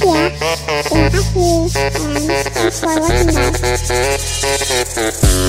rất là là happy and enjoy watching that.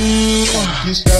Funky.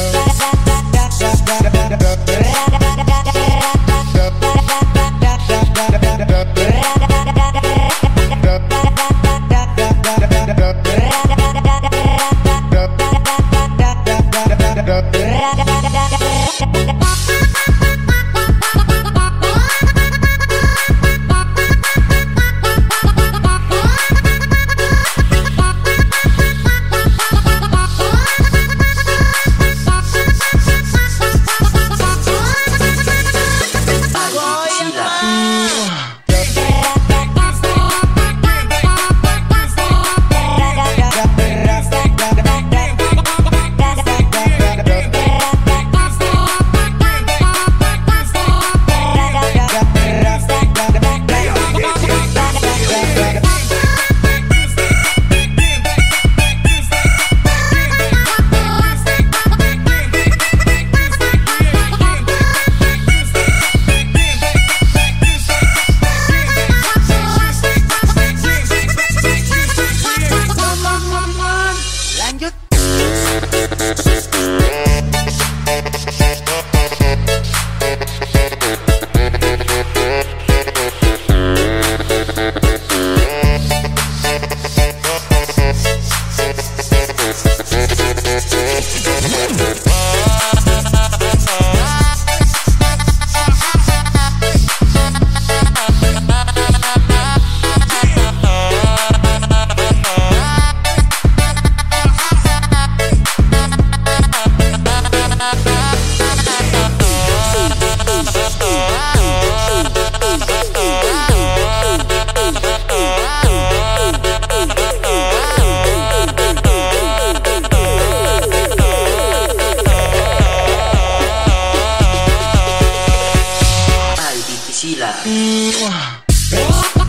Sheila.